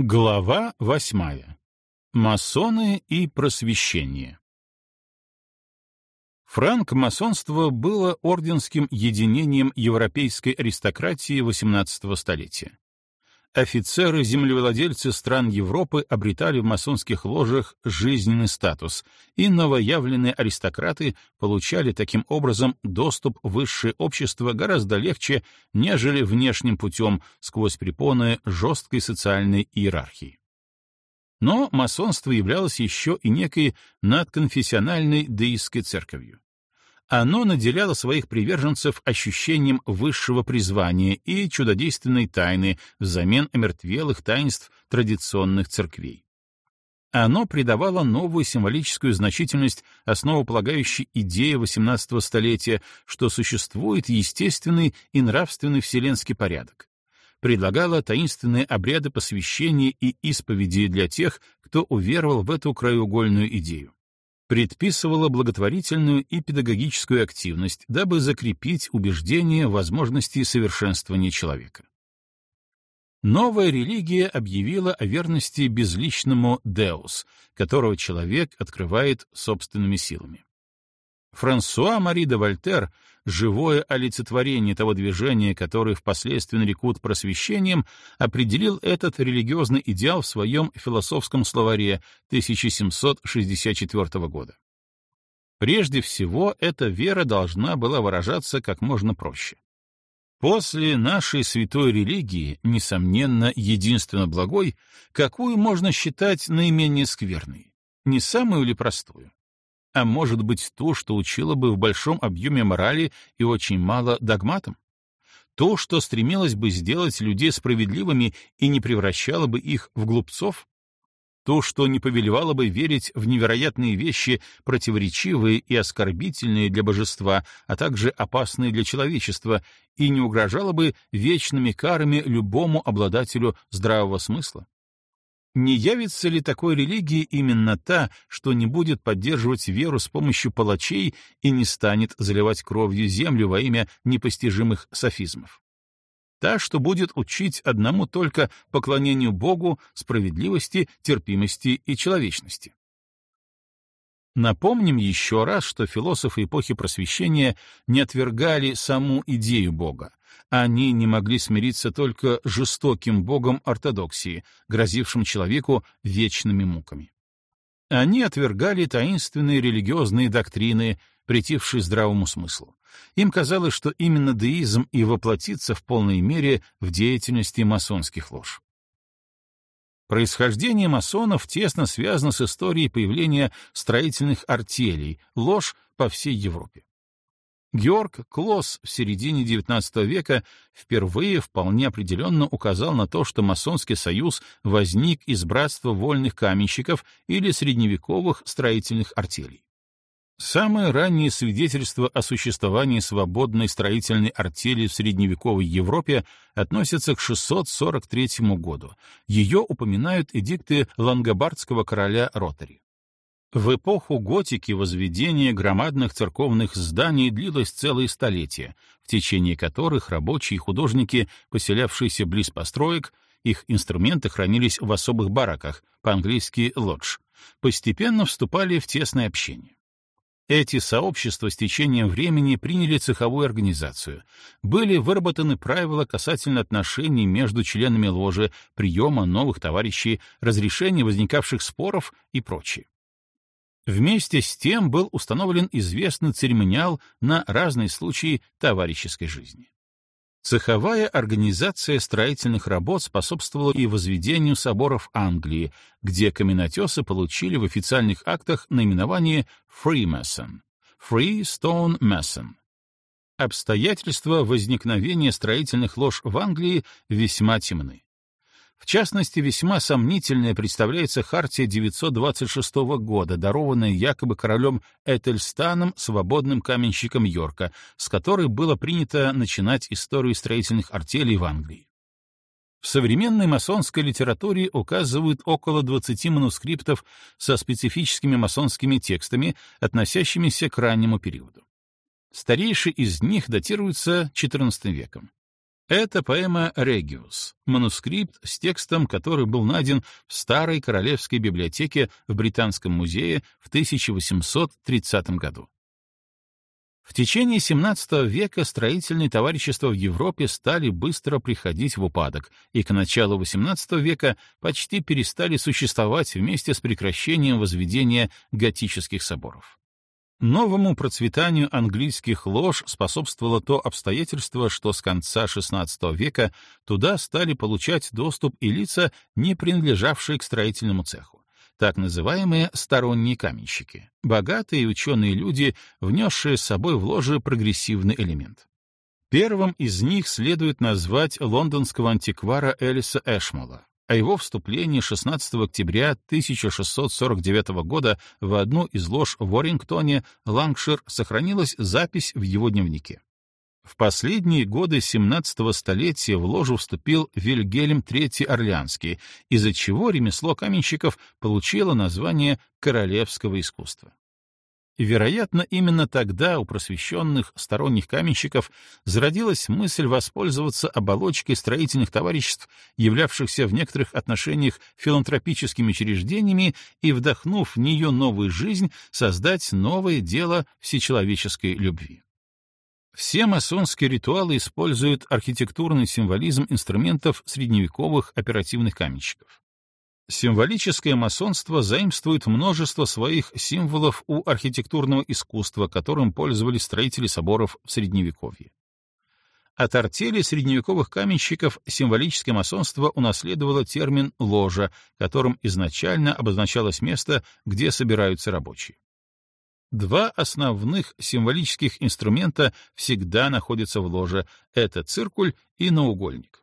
Глава восьмая. Масоны и просвещение. Франк-масонство было орденским единением европейской аристократии XVIII столетия. Офицеры-землевладельцы стран Европы обретали в масонских ложах жизненный статус, и новоявленные аристократы получали таким образом доступ в высшее общество гораздо легче, нежели внешним путем сквозь препоны жесткой социальной иерархии. Но масонство являлось еще и некой надконфессиональной деистской церковью. Оно наделяло своих приверженцев ощущением высшего призвания и чудодейственной тайны взамен омертвелых таинств традиционных церквей. Оно придавало новую символическую значительность основополагающей идее XVIII столетия, что существует естественный и нравственный вселенский порядок. Предлагало таинственные обряды посвящения и исповеди для тех, кто уверовал в эту краеугольную идею предписывала благотворительную и педагогическую активность, дабы закрепить убеждение возможности совершенствования человека. Новая религия объявила о верности безличному Деус, которого человек открывает собственными силами. Франсуа Мари де Вольтер, живое олицетворение того движения, которое впоследствии нарекут просвещением, определил этот религиозный идеал в своем философском словаре 1764 года. Прежде всего, эта вера должна была выражаться как можно проще. После нашей святой религии, несомненно, единственно благой, какую можно считать наименее скверной? Не самую ли простую? А может быть то, что учило бы в большом объеме морали и очень мало догматам? То, что стремилось бы сделать людей справедливыми и не превращало бы их в глупцов? То, что не повелевало бы верить в невероятные вещи, противоречивые и оскорбительные для божества, а также опасные для человечества, и не угрожало бы вечными карами любому обладателю здравого смысла? Не явится ли такой религии именно та, что не будет поддерживать веру с помощью палачей и не станет заливать кровью землю во имя непостижимых софизмов? Та, что будет учить одному только поклонению Богу, справедливости, терпимости и человечности. Напомним еще раз, что философы эпохи Просвещения не отвергали саму идею Бога. Они не могли смириться только жестоким Богом ортодоксии, грозившим человеку вечными муками. Они отвергали таинственные религиозные доктрины, претившие здравому смыслу. Им казалось, что именно деизм и воплотится в полной мере в деятельности масонских лож. Происхождение масонов тесно связано с историей появления строительных артелей, ложь по всей Европе. Георг Клосс в середине XIX века впервые вполне определенно указал на то, что масонский союз возник из братства вольных каменщиков или средневековых строительных артелей. Самое раннее свидетельство о существовании свободной строительной артели в средневековой Европе относится к 643 году. Ее упоминают эдикты лангобардского короля Ротари. В эпоху готики возведение громадных церковных зданий длилось целые столетия, в течение которых рабочие и художники, поселявшиеся близ построек, их инструменты хранились в особых бараках, по-английски «лодж», постепенно вступали в тесное общение. Эти сообщества с течением времени приняли цеховую организацию. Были выработаны правила касательно отношений между членами ложи, приема новых товарищей, разрешения возникавших споров и прочее. Вместе с тем был установлен известный церемониал на разные случаи товарищеской жизни. Цеховая организация строительных работ способствовала и возведению соборов Англии, где каменотесы получили в официальных актах наименование Freemason — Freestone Mason. Обстоятельства возникновения строительных лож в Англии весьма темны. В частности, весьма сомнительная представляется Хартия 926 года, дарованная якобы королем Этельстаном, свободным каменщиком Йорка, с которой было принято начинать историю строительных артелей в Англии. В современной масонской литературе указывают около 20 манускриптов со специфическими масонскими текстами, относящимися к раннему периоду. Старейший из них датируется XIV веком. Это поэма «Региус», манускрипт с текстом, который был найден в Старой Королевской библиотеке в Британском музее в 1830 году. В течение XVII века строительные товарищества в Европе стали быстро приходить в упадок, и к началу XVIII века почти перестали существовать вместе с прекращением возведения готических соборов. Новому процветанию английских лож способствовало то обстоятельство, что с конца XVI века туда стали получать доступ и лица, не принадлежавшие к строительному цеху так называемые сторонние каменщики, богатые ученые люди, внесшие с собой в ложе прогрессивный элемент. Первым из них следует назвать лондонского антиквара Элиса Эшмола. О его вступлении 16 октября 1649 года в одну из лож в Уоррингтоне, Лангшир, сохранилась запись в его дневнике. В последние годы XVII столетия в ложу вступил Вильгельм III Орлеанский, из-за чего ремесло каменщиков получило название королевского искусства. Вероятно, именно тогда у просвещенных сторонних каменщиков зародилась мысль воспользоваться оболочкой строительных товариществ, являвшихся в некоторых отношениях филантропическими учреждениями, и, вдохнув в нее новую жизнь, создать новое дело всечеловеческой любви. Все масонские ритуалы используют архитектурный символизм инструментов средневековых оперативных каменщиков. Символическое масонство заимствует множество своих символов у архитектурного искусства, которым пользовались строители соборов в Средневековье. От артели средневековых каменщиков символическое масонство унаследовало термин «ложа», которым изначально обозначалось место, где собираются рабочие. Два основных символических инструмента всегда находятся в ложе — это циркуль и наугольник.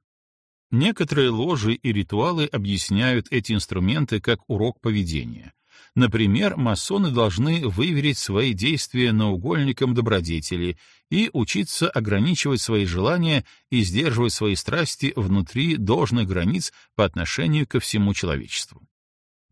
Некоторые ложи и ритуалы объясняют эти инструменты как урок поведения. Например, масоны должны выверить свои действия наугольником добродетели и учиться ограничивать свои желания и сдерживать свои страсти внутри должных границ по отношению ко всему человечеству.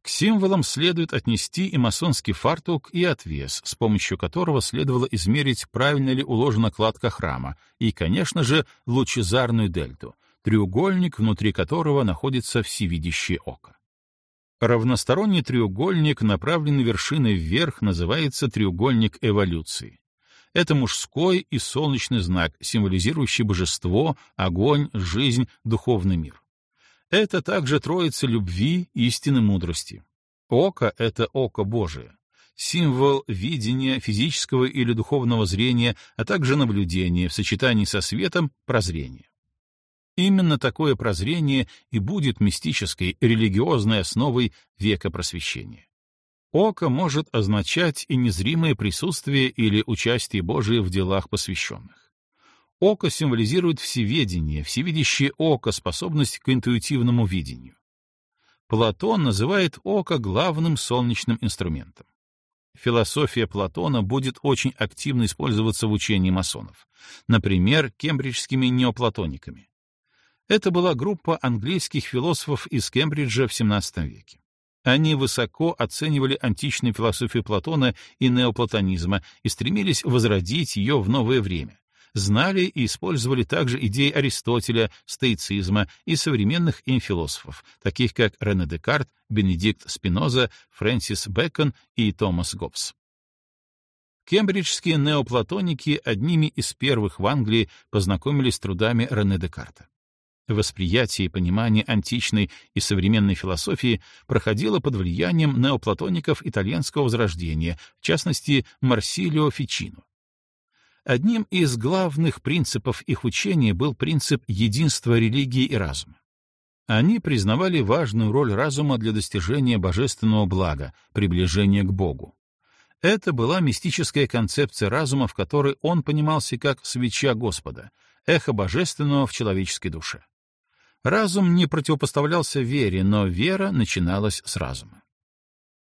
К символам следует отнести и масонский фартук, и отвес, с помощью которого следовало измерить, правильно ли уложена кладка храма, и, конечно же, лучезарную дельту, треугольник, внутри которого находится всевидящее око. Равносторонний треугольник, направленный вершиной вверх, называется треугольник эволюции. Это мужской и солнечный знак, символизирующий божество, огонь, жизнь, духовный мир. Это также троица любви, истины, мудрости. Око — это око Божие, символ видения физического или духовного зрения, а также наблюдения в сочетании со светом — прозрение. Именно такое прозрение и будет мистической, религиозной основой века просвещения. Око может означать и незримое присутствие или участие Божие в делах посвященных. Око символизирует всеведение, всевидящее око, способность к интуитивному видению. Платон называет око главным солнечным инструментом. Философия Платона будет очень активно использоваться в учении масонов, например, кембриджскими неоплатониками. Это была группа английских философов из Кембриджа в XVII веке. Они высоко оценивали античную философию Платона и неоплатонизма и стремились возродить ее в новое время, знали и использовали также идеи Аристотеля, стоицизма и современных им философов, таких как Рене Декарт, Бенедикт Спиноза, Фрэнсис Бэкон и Томас Гоббс. Кембриджские неоплатоники одними из первых в Англии познакомились с трудами Рене Декарта. Восприятие и понимание античной и современной философии проходило под влиянием неоплатоников итальянского возрождения, в частности, Марсилио Фичино. Одним из главных принципов их учения был принцип единства религии и разума. Они признавали важную роль разума для достижения божественного блага, приближения к Богу. Это была мистическая концепция разума, в которой он понимался как свеча Господа, эхо божественного в человеческой душе. Разум не противопоставлялся вере, но вера начиналась с разума.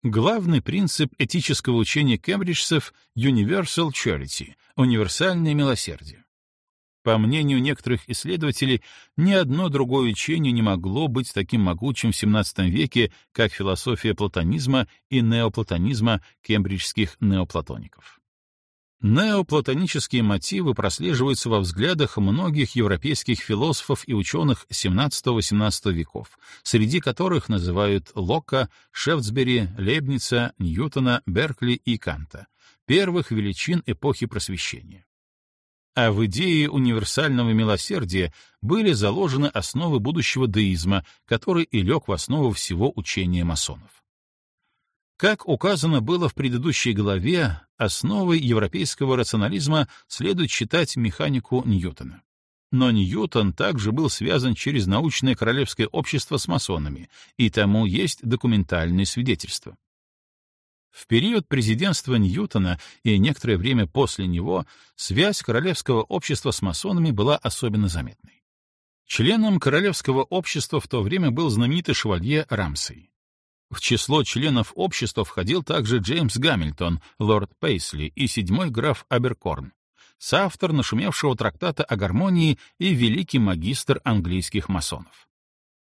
Главный принцип этического учения кембриджцев — universal charity — универсальное милосердие. По мнению некоторых исследователей, ни одно другое учение не могло быть таким могучим в XVII веке, как философия платонизма и неоплатонизма кембриджских неоплатоников. Неоплатонические мотивы прослеживаются во взглядах многих европейских философов и ученых XVII-XVIII веков, среди которых называют Лока, Шефтсбери, Лейбница, Ньютона, Беркли и Канта, первых величин эпохи Просвещения. А в идее универсального милосердия были заложены основы будущего деизма, который и лег в основу всего учения масонов. Как указано было в предыдущей главе, основой европейского рационализма следует считать механику Ньютона. Но Ньютон также был связан через научное королевское общество с масонами, и тому есть документальные свидетельства. В период президентства Ньютона и некоторое время после него связь королевского общества с масонами была особенно заметной. Членом королевского общества в то время был знаменитый шевалье Рамсей. В число членов общества входил также Джеймс Гамильтон, лорд Пейсли и седьмой граф Аберкорн, соавтор нашумевшего трактата о гармонии и великий магистр английских масонов.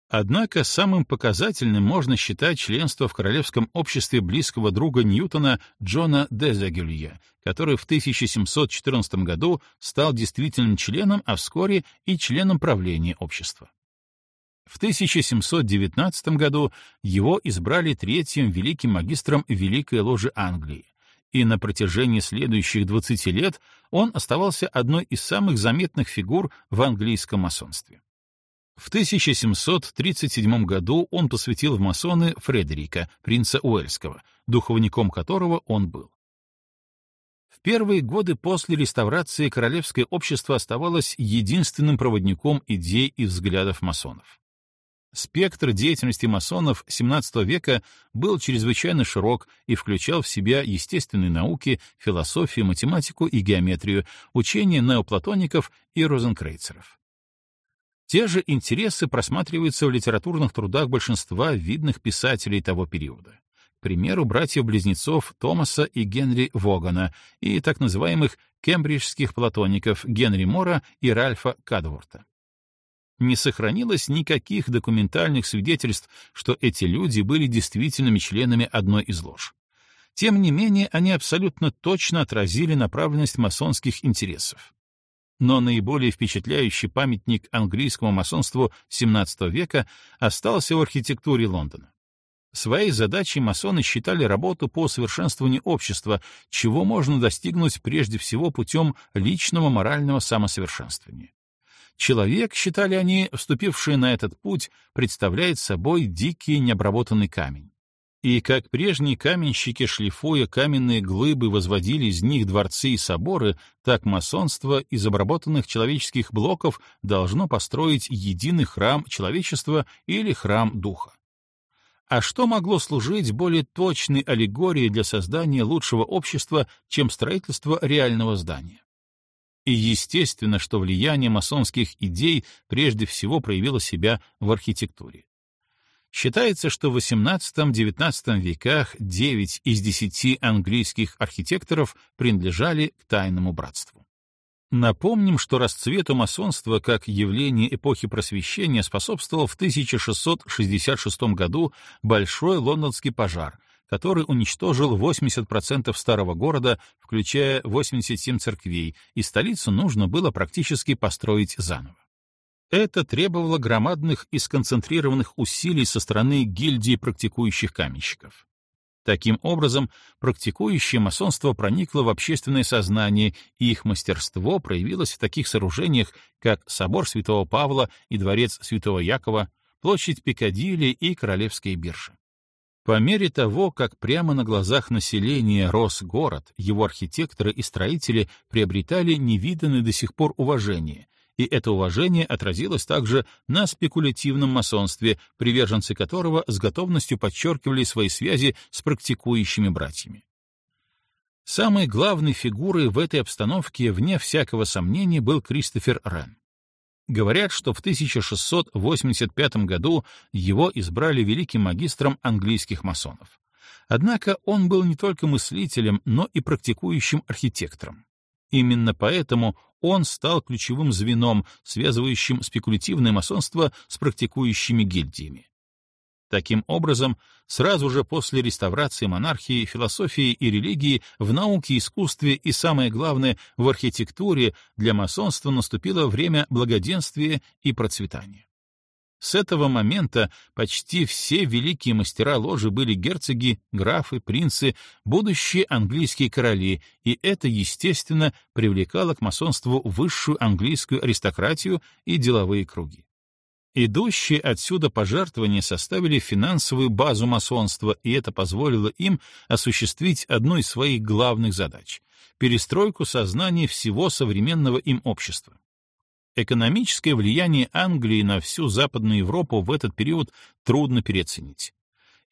Однако самым показательным можно считать членство в Королевском обществе близкого друга Ньютона Джона Дезагюлье, который в 1714 году стал действительным членом, а вскоре и членом правления общества. В 1719 году его избрали третьим великим магистром Великой Ложи Англии, и на протяжении следующих 20 лет он оставался одной из самых заметных фигур в английском масонстве. В 1737 году он посвятил в масоны Фредерика, принца Уэльского, духовником которого он был. В первые годы после реставрации королевское общество оставалось единственным проводником идей и взглядов масонов. Спектр деятельности масонов XVII века был чрезвычайно широк и включал в себя естественные науки, философию, математику и геометрию, учения неоплатоников и розенкрейцеров. Те же интересы просматриваются в литературных трудах большинства видных писателей того периода. К примеру, братьев-близнецов Томаса и Генри Вогана и так называемых кембриджских платоников Генри Мора и Ральфа Кадворта не сохранилось никаких документальных свидетельств, что эти люди были действительными членами одной из лож. Тем не менее, они абсолютно точно отразили направленность масонских интересов. Но наиболее впечатляющий памятник английскому масонству XVII века остался в архитектуре Лондона. Своей задачей масоны считали работу по совершенствованию общества, чего можно достигнуть прежде всего путем личного морального самосовершенствования. Человек, считали они, вступивший на этот путь, представляет собой дикий необработанный камень. И как прежние каменщики, шлифуя каменные глыбы, возводили из них дворцы и соборы, так масонство из обработанных человеческих блоков должно построить единый храм человечества или храм духа. А что могло служить более точной аллегорией для создания лучшего общества, чем строительство реального здания? И естественно, что влияние масонских идей прежде всего проявило себя в архитектуре. Считается, что в XVIII-XIX веках 9 из 10 английских архитекторов принадлежали к тайному братству. Напомним, что расцвету масонства как явление эпохи Просвещения способствовал в 1666 году Большой лондонский пожар, который уничтожил 80% старого города, включая 87 церквей, и столицу нужно было практически построить заново. Это требовало громадных и сконцентрированных усилий со стороны гильдии практикующих каменщиков. Таким образом, практикующее масонство проникло в общественное сознание, и их мастерство проявилось в таких сооружениях, как собор Святого Павла и дворец Святого Якова, площадь Пикадилли и Королевские биржи. По мере того, как прямо на глазах населения рос город, его архитекторы и строители приобретали невиданное до сих пор уважение, и это уважение отразилось также на спекулятивном масонстве, приверженцы которого с готовностью подчеркивали свои связи с практикующими братьями. Самой главной фигурой в этой обстановке, вне всякого сомнения, был Кристофер Рен. Говорят, что в 1685 году его избрали великим магистром английских масонов. Однако он был не только мыслителем, но и практикующим архитектором. Именно поэтому он стал ключевым звеном, связывающим спекулятивное масонство с практикующими гильдиями. Таким образом, сразу же после реставрации монархии, философии и религии, в науке, искусстве и, самое главное, в архитектуре для масонства наступило время благоденствия и процветания. С этого момента почти все великие мастера ложи были герцоги, графы, принцы, будущие английские короли, и это, естественно, привлекало к масонству высшую английскую аристократию и деловые круги. Идущие отсюда пожертвования составили финансовую базу масонства, и это позволило им осуществить одну из своих главных задач — перестройку сознания всего современного им общества. Экономическое влияние Англии на всю Западную Европу в этот период трудно переоценить.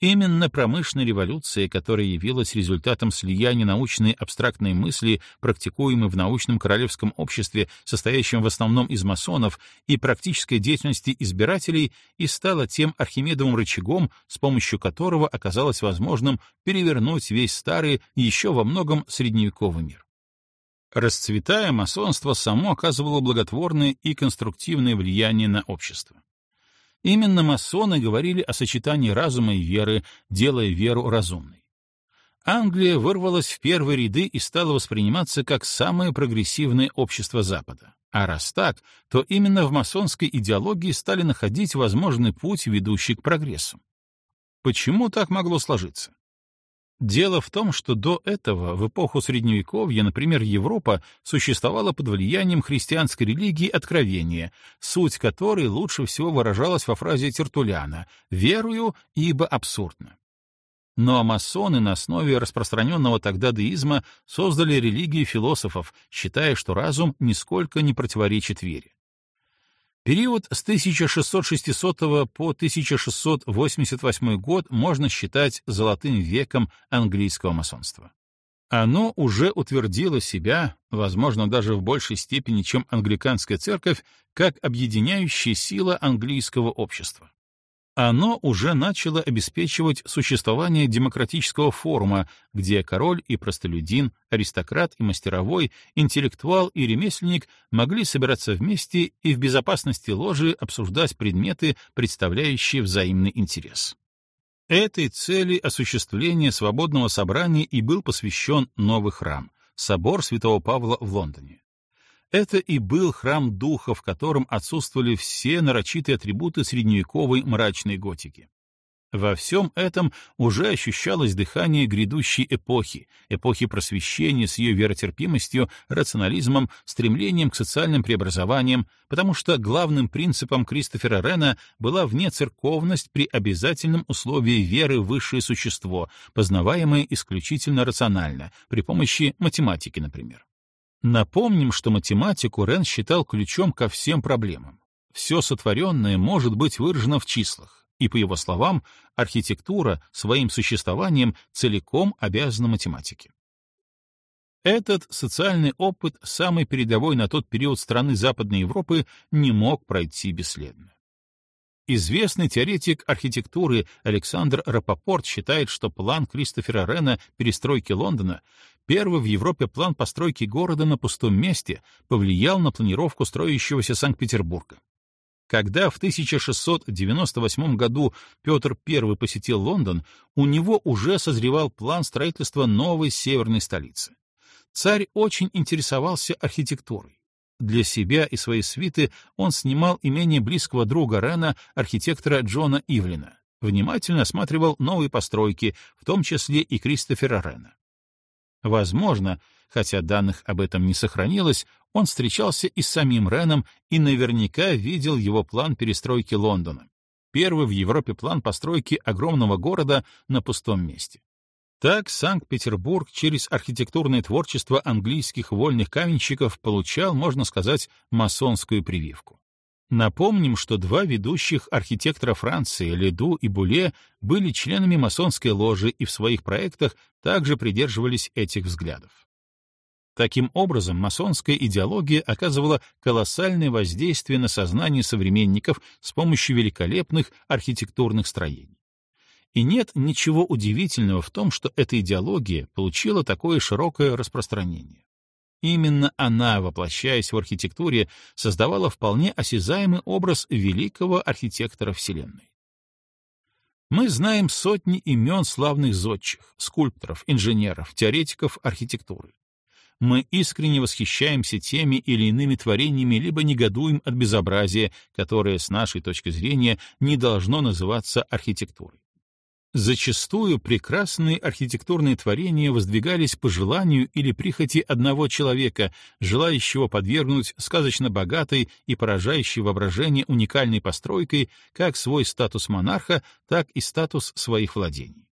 Именно промышленная революция, которая явилась результатом слияния научной абстрактной мысли, практикуемой в научном королевском обществе, состоящем в основном из масонов, и практической деятельности избирателей, и стала тем архимедовым рычагом, с помощью которого оказалось возможным перевернуть весь старый, еще во многом средневековый мир. Расцветая, масонство само оказывало благотворное и конструктивное влияние на общество. Именно масоны говорили о сочетании разума и веры, делая веру разумной. Англия вырвалась в первые ряды и стала восприниматься как самое прогрессивное общество Запада. А раз так, то именно в масонской идеологии стали находить возможный путь, ведущий к прогрессу. Почему так могло сложиться? Дело в том, что до этого, в эпоху Средневековья, например, Европа существовала под влиянием христианской религии откровения, суть которой лучше всего выражалась во фразе Тертуляна «верую, ибо абсурдно». Но ну а масоны на основе распространенного тогда деизма создали религию философов, считая, что разум нисколько не противоречит вере. Период с 1660 по 1688 год можно считать золотым веком английского масонства. Оно уже утвердило себя, возможно, даже в большей степени, чем англиканская церковь, как объединяющая сила английского общества оно уже начало обеспечивать существование демократического форума, где король и простолюдин, аристократ и мастеровой, интеллектуал и ремесленник могли собираться вместе и в безопасности ложи обсуждать предметы, представляющие взаимный интерес. Этой цели осуществления свободного собрания и был посвящен новый храм — собор Святого Павла в Лондоне. Это и был храм духа, в котором отсутствовали все нарочитые атрибуты средневековой мрачной готики. Во всем этом уже ощущалось дыхание грядущей эпохи, эпохи просвещения с ее веротерпимостью, рационализмом, стремлением к социальным преобразованиям, потому что главным принципом Кристофера Рена была внецерковность при обязательном условии веры в высшее существо, познаваемое исключительно рационально, при помощи математики, например. Напомним, что математику Рен считал ключом ко всем проблемам. Все сотворенное может быть выражено в числах, и, по его словам, архитектура своим существованием целиком обязана математике. Этот социальный опыт самой передовой на тот период страны Западной Европы не мог пройти бесследно. Известный теоретик архитектуры Александр Рапопорт считает, что план Кристофера Рена перестройки Лондона, первый в Европе план постройки города на пустом месте, повлиял на планировку строящегося Санкт-Петербурга. Когда в 1698 году Петр I посетил Лондон, у него уже созревал план строительства новой северной столицы. Царь очень интересовался архитектурой. Для себя и своей свиты он снимал имение близкого друга Рена, архитектора Джона Ивлина, внимательно осматривал новые постройки, в том числе и Кристофера Рена. Возможно, хотя данных об этом не сохранилось, он встречался и с самим Реном и наверняка видел его план перестройки Лондона. Первый в Европе план постройки огромного города на пустом месте. Так Санкт-Петербург через архитектурное творчество английских вольных каменщиков получал, можно сказать, масонскую прививку. Напомним, что два ведущих архитектора Франции, Леду и Буле, были членами масонской ложи и в своих проектах также придерживались этих взглядов. Таким образом, масонская идеология оказывала колоссальное воздействие на сознание современников с помощью великолепных архитектурных строений. И нет ничего удивительного в том, что эта идеология получила такое широкое распространение. Именно она, воплощаясь в архитектуре, создавала вполне осязаемый образ великого архитектора Вселенной. Мы знаем сотни имен славных зодчих, скульпторов, инженеров, теоретиков архитектуры. Мы искренне восхищаемся теми или иными творениями, либо негодуем от безобразия, которое, с нашей точки зрения, не должно называться архитектурой. Зачастую прекрасные архитектурные творения воздвигались по желанию или прихоти одного человека, желающего подвергнуть сказочно богатой и поражающей воображение уникальной постройкой как свой статус монарха, так и статус своих владений.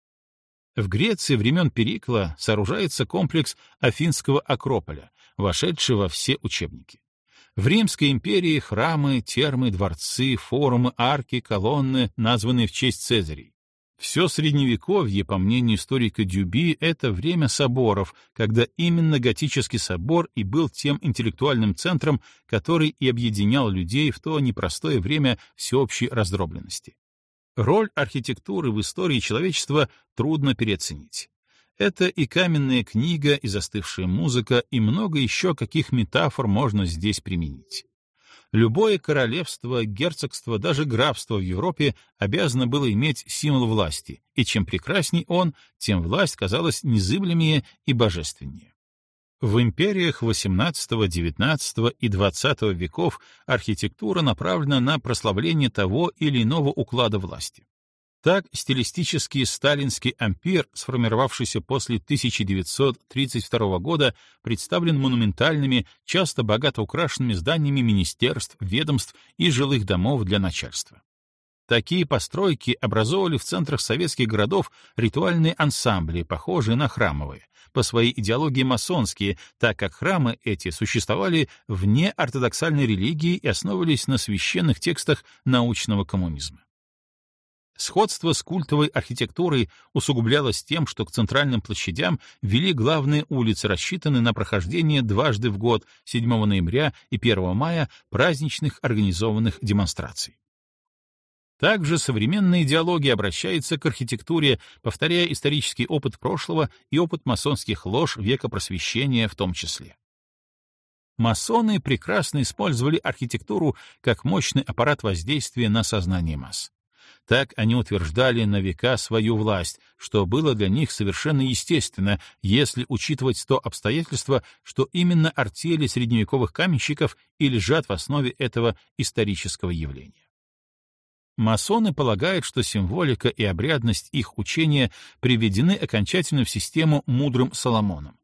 В Греции времен Перикла сооружается комплекс Афинского Акрополя, вошедший во все учебники. В Римской империи храмы, термы, дворцы, форумы, арки, колонны, названные в честь Цезарей. Все Средневековье, по мнению историка Дюби, это время соборов, когда именно готический собор и был тем интеллектуальным центром, который и объединял людей в то непростое время всеобщей раздробленности. Роль архитектуры в истории человечества трудно переоценить. Это и каменная книга, и застывшая музыка, и много еще каких метафор можно здесь применить. Любое королевство, герцогство, даже графство в Европе обязано было иметь символ власти, и чем прекрасней он, тем власть казалась незыблемее и божественнее. В империях XVIII, XIX и XX веков архитектура направлена на прославление того или иного уклада власти. Так, стилистический сталинский ампир, сформировавшийся после 1932 года, представлен монументальными, часто богато украшенными зданиями министерств, ведомств и жилых домов для начальства. Такие постройки образовывали в центрах советских городов ритуальные ансамбли, похожие на храмовые, по своей идеологии масонские, так как храмы эти существовали вне ортодоксальной религии и основывались на священных текстах научного коммунизма. Сходство с культовой архитектурой усугублялось тем, что к центральным площадям вели главные улицы, рассчитанные на прохождение дважды в год, 7 ноября и 1 мая, праздничных организованных демонстраций. Также современная идеология обращается к архитектуре, повторяя исторический опыт прошлого и опыт масонских лож века просвещения в том числе. Масоны прекрасно использовали архитектуру как мощный аппарат воздействия на сознание масс. Так они утверждали на века свою власть, что было для них совершенно естественно, если учитывать то обстоятельство, что именно артели средневековых каменщиков и лежат в основе этого исторического явления. Масоны полагают, что символика и обрядность их учения приведены окончательно в систему мудрым Соломоном.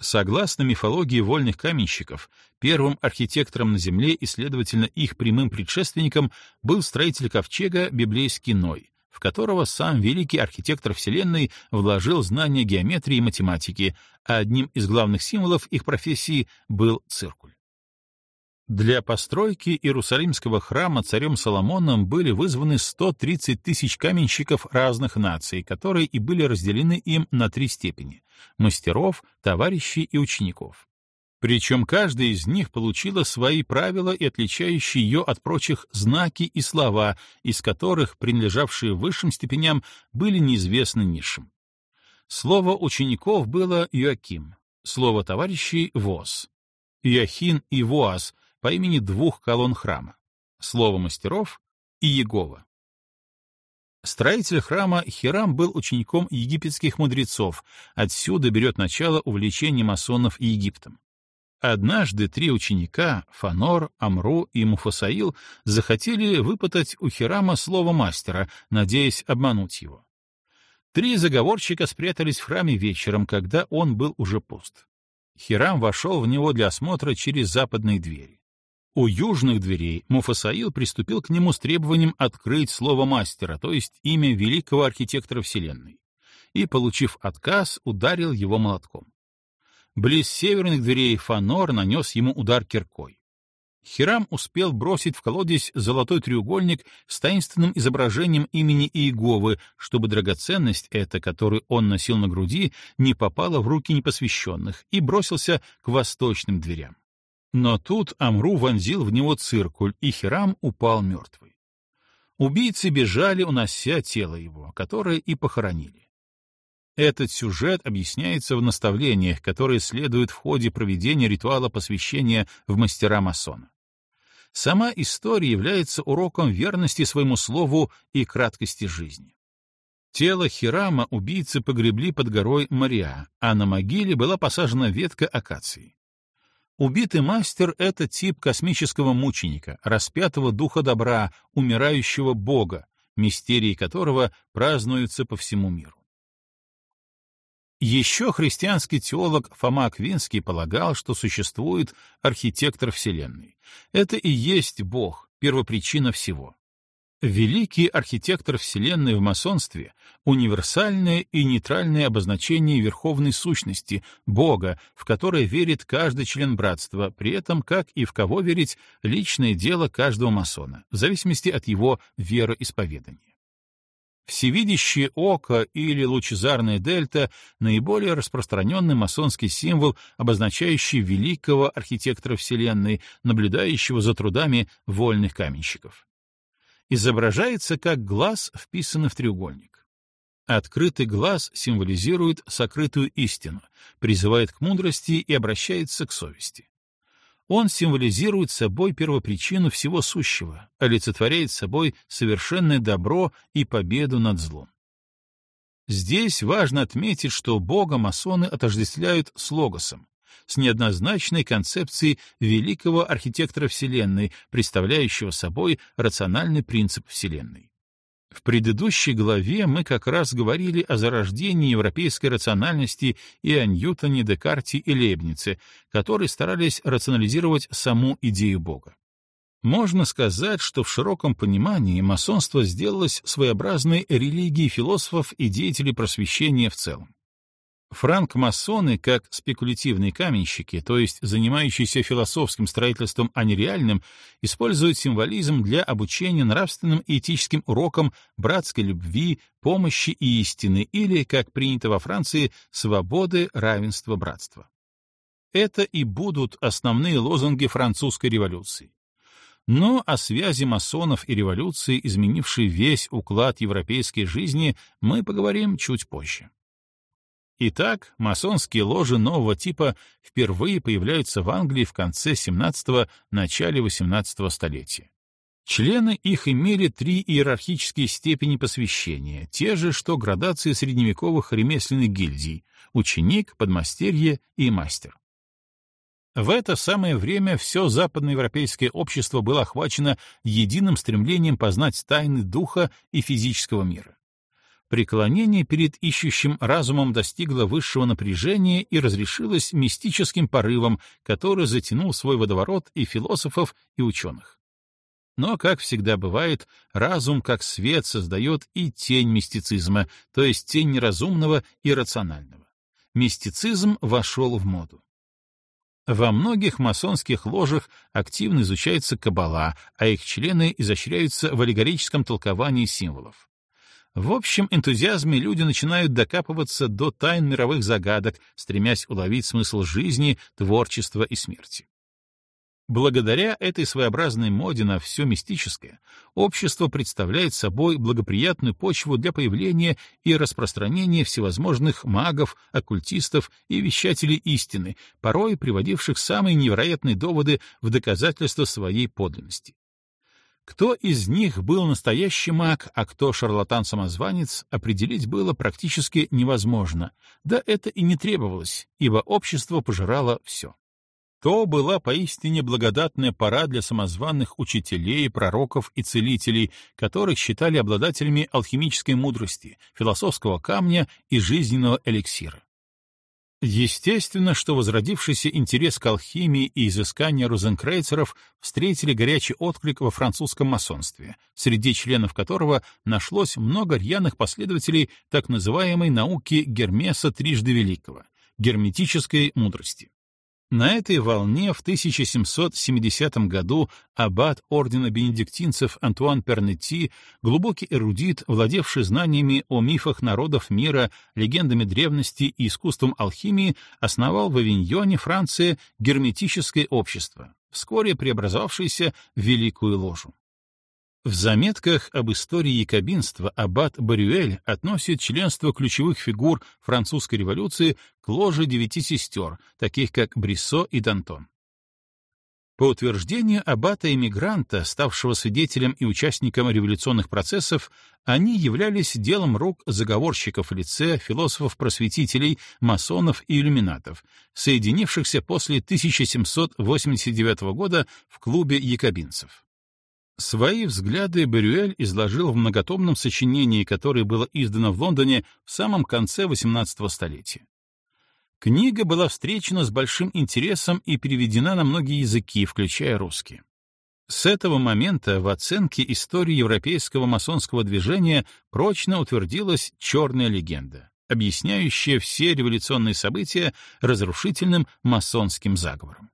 Согласно мифологии вольных каменщиков, первым архитектором на Земле и, следовательно, их прямым предшественником был строитель ковчега библейский Ной, в которого сам великий архитектор Вселенной вложил знания геометрии и математики, а одним из главных символов их профессии был циркуль. Для постройки Иерусалимского храма царем Соломоном были вызваны 130 тысяч каменщиков разных наций, которые и были разделены им на три степени — мастеров, товарищей и учеников. Причем каждая из них получила свои правила и отличающие ее от прочих знаки и слова, из которых принадлежавшие высшим степеням были неизвестны низшим. Слово учеников было Иоаким, слово товарищей — Воз. Иохин и Воаз по имени двух колонн храма — Слово мастеров и Егова. Строитель храма Хирам был учеником египетских мудрецов, отсюда берет начало увлечение масонов Египтом. Однажды три ученика, Фанор, Амру и Муфасаил, захотели выпытать у Хирама слово мастера, надеясь обмануть его. Три заговорщика спрятались в храме вечером, когда он был уже пуст. Хирам вошел в него для осмотра через западные двери. У южных дверей Муфасаил приступил к нему с требованием открыть слово мастера, то есть имя великого архитектора Вселенной, и, получив отказ, ударил его молотком. Близ северных дверей Фанор нанес ему удар киркой. Хирам успел бросить в колодец золотой треугольник с таинственным изображением имени Иеговы, чтобы драгоценность эта, которую он носил на груди, не попала в руки непосвященных, и бросился к восточным дверям. Но тут Амру вонзил в него циркуль, и Хирам упал мертвый. Убийцы бежали, унося тело его, которое и похоронили. Этот сюжет объясняется в наставлениях, которые следуют в ходе проведения ритуала посвящения в мастера масона. Сама история является уроком верности своему слову и краткости жизни. Тело Хирама убийцы погребли под горой Мариа, а на могиле была посажена ветка акации. Убитый мастер — это тип космического мученика, распятого духа добра, умирающего бога, мистерии которого празднуются по всему миру. Еще христианский теолог Фома Аквинский полагал, что существует архитектор Вселенной. Это и есть Бог, первопричина всего. Великий архитектор Вселенной в масонстве — универсальное и нейтральное обозначение верховной сущности, Бога, в которое верит каждый член братства, при этом, как и в кого верить, личное дело каждого масона, в зависимости от его вероисповедания. Всевидящее око или лучезарная дельта — наиболее распространенный масонский символ, обозначающий великого архитектора Вселенной, наблюдающего за трудами вольных каменщиков изображается как глаз, вписанный в треугольник. Открытый глаз символизирует сокрытую истину, призывает к мудрости и обращается к совести. Он символизирует собой первопричину всего сущего, олицетворяет собой совершенное добро и победу над злом. Здесь важно отметить, что Бога масоны отождествляют с Логосом, с неоднозначной концепцией великого архитектора Вселенной, представляющего собой рациональный принцип Вселенной. В предыдущей главе мы как раз говорили о зарождении европейской рациональности и о Ньютоне, Декарте и Лейбнице, которые старались рационализировать саму идею Бога. Можно сказать, что в широком понимании масонство сделалось своеобразной религией философов и деятелей просвещения в целом. Франк-масоны, как спекулятивные каменщики, то есть занимающиеся философским строительством, а не реальным, используют символизм для обучения нравственным и этическим урокам братской любви, помощи и истины или, как принято во Франции, свободы, равенства, братства. Это и будут основные лозунги французской революции. Но о связи масонов и революции, изменившей весь уклад европейской жизни, мы поговорим чуть позже. Итак, масонские ложи нового типа впервые появляются в Англии в конце XVII — начале XVIII столетия. Члены их имели три иерархические степени посвящения, те же, что градации средневековых ремесленных гильдий — ученик, подмастерье и мастер. В это самое время все западноевропейское общество было охвачено единым стремлением познать тайны духа и физического мира преклонение перед ищущим разумом достигло высшего напряжения и разрешилось мистическим порывом, который затянул свой водоворот и философов, и ученых. Но, как всегда бывает, разум как свет создает и тень мистицизма, то есть тень неразумного и рационального. Мистицизм вошел в моду. Во многих масонских ложах активно изучается каббала, а их члены изощряются в аллегорическом толковании символов. В общем энтузиазме люди начинают докапываться до тайн мировых загадок, стремясь уловить смысл жизни, творчества и смерти. Благодаря этой своеобразной моде на все мистическое, общество представляет собой благоприятную почву для появления и распространения всевозможных магов, оккультистов и вещателей истины, порой приводивших самые невероятные доводы в доказательство своей подлинности. Кто из них был настоящий маг, а кто шарлатан-самозванец, определить было практически невозможно, да это и не требовалось, ибо общество пожирало все. То была поистине благодатная пора для самозванных учителей, пророков и целителей, которых считали обладателями алхимической мудрости, философского камня и жизненного эликсира. Естественно, что возродившийся интерес к алхимии и изыскания розенкрейцеров встретили горячий отклик во французском масонстве, среди членов которого нашлось много рьяных последователей так называемой науки Гермеса Трижды Великого — герметической мудрости. На этой волне в 1770 году аббат ордена бенедиктинцев Антуан Пернетти, глубокий эрудит, владевший знаниями о мифах народов мира, легендами древности и искусством алхимии, основал в Авиньоне, Франции, герметическое общество, вскоре преобразовавшееся в Великую Ложу. В заметках об истории якобинства аббат Барюэль относит членство ключевых фигур французской революции к ложе девяти сестер, таких как Бриссо и Дантон. По утверждению аббата-эмигранта, ставшего свидетелем и участником революционных процессов, они являлись делом рук заговорщиков в лице философов-просветителей, масонов и иллюминатов, соединившихся после 1789 года в клубе якобинцев. Свои взгляды Берюэль изложил в многотомном сочинении, которое было издано в Лондоне в самом конце XVIII столетия. Книга была встречена с большим интересом и переведена на многие языки, включая русский. С этого момента в оценке истории европейского масонского движения прочно утвердилась черная легенда, объясняющая все революционные события разрушительным масонским заговором.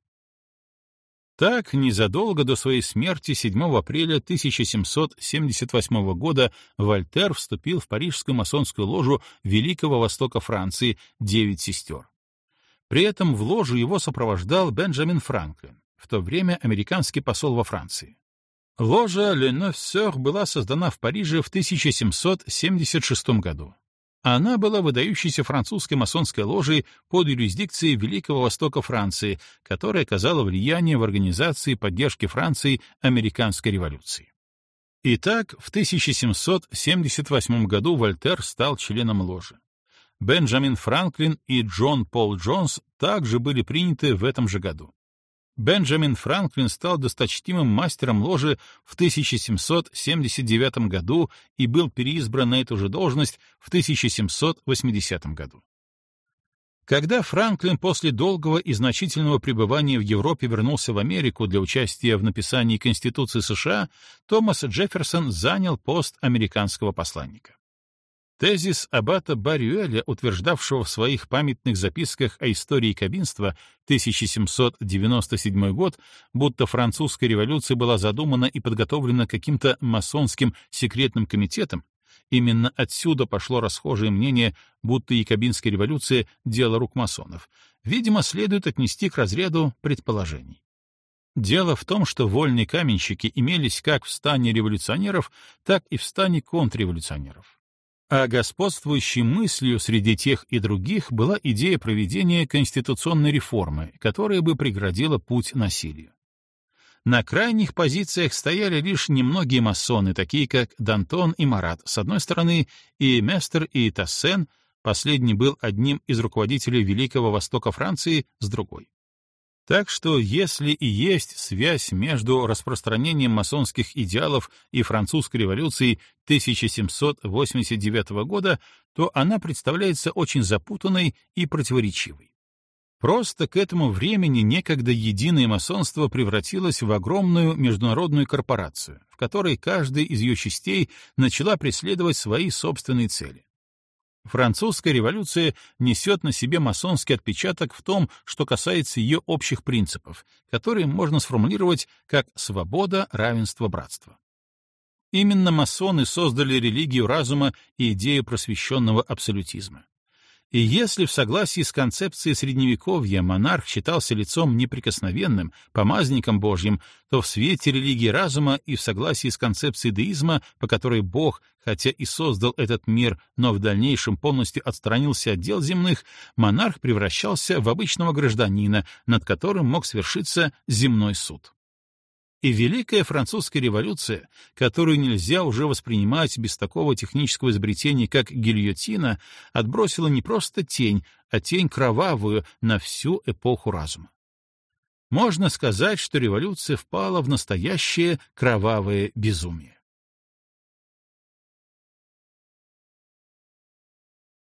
Так, незадолго до своей смерти 7 апреля 1778 года Вольтер вступил в парижскую масонскую ложу Великого Востока Франции «Девять сестер». При этом в ложу его сопровождал Бенджамин Франклин, в то время американский посол во Франции. Ложа «Le Neuf Sœurs» была создана в Париже в 1776 году. Она была выдающейся французской масонской ложей под юрисдикцией Великого Востока Франции, которая оказала влияние в организации поддержки Франции американской революции. Итак, в 1778 году Вольтер стал членом ложи. Бенджамин Франклин и Джон Пол Джонс также были приняты в этом же году. Бенджамин Франклин стал досточтимым мастером ложи в 1779 году и был переизбран на эту же должность в 1780 году. Когда Франклин после долгого и значительного пребывания в Европе вернулся в Америку для участия в написании Конституции США, Томас Джефферсон занял пост американского посланника. Тезис аббата Барюэля, утверждавшего в своих памятных записках о истории кабинства 1797 год, будто французская революция была задумана и подготовлена каким-то масонским секретным комитетом, именно отсюда пошло расхожее мнение, будто якобинская революция — дело рук масонов, видимо, следует отнести к разряду предположений. Дело в том, что вольные каменщики имелись как в стане революционеров, так и в стане контрреволюционеров а господствующей мыслью среди тех и других была идея проведения конституционной реформы, которая бы преградила путь насилию. На крайних позициях стояли лишь немногие масоны, такие как Дантон и Марат, с одной стороны, и Местер и Тассен, последний был одним из руководителей Великого Востока Франции, с другой. Так что если и есть связь между распространением масонских идеалов и французской революцией 1789 года, то она представляется очень запутанной и противоречивой. Просто к этому времени некогда единое масонство превратилось в огромную международную корпорацию, в которой каждая из ее частей начала преследовать свои собственные цели. Французская революция несет на себе масонский отпечаток в том, что касается ее общих принципов, которые можно сформулировать как свобода, равенство, братство. Именно масоны создали религию разума и идею просвещенного абсолютизма. И если в согласии с концепцией Средневековья монарх считался лицом неприкосновенным, помазником Божьим, то в свете религии разума и в согласии с концепцией деизма, по которой Бог, хотя и создал этот мир, но в дальнейшем полностью отстранился от дел земных, монарх превращался в обычного гражданина, над которым мог свершиться земной суд. И Великая Французская революция, которую нельзя уже воспринимать без такого технического изобретения, как гильотина, отбросила не просто тень, а тень кровавую на всю эпоху разума. Можно сказать, что революция впала в настоящее кровавое безумие.